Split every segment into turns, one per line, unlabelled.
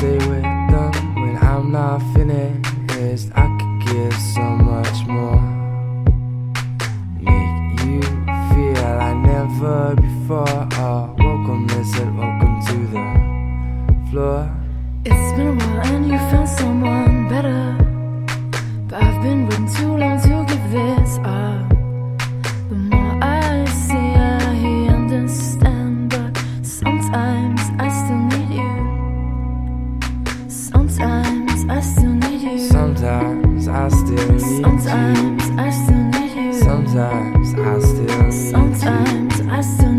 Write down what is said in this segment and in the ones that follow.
say we're done when I'm not finished. I could give so much more. Make you feel like never before. Oh, welcome, listen, welcome to the floor.
It's been a while and you found someone better. But I've been waiting too long to give this up.
Sometimes I still Sometimes.
I still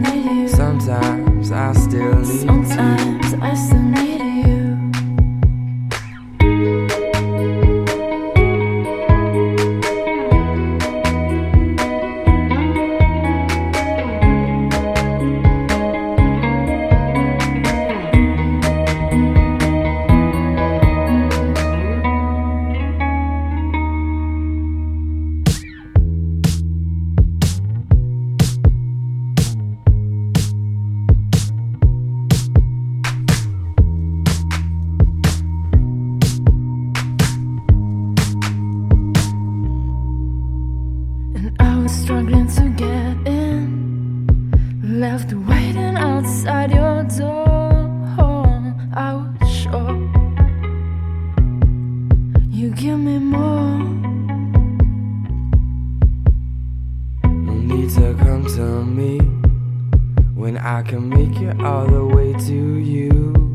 struggling to get in. Left waiting outside your door. Oh, I was sure you give me more. No
need to come to me when I can make it all the way to you.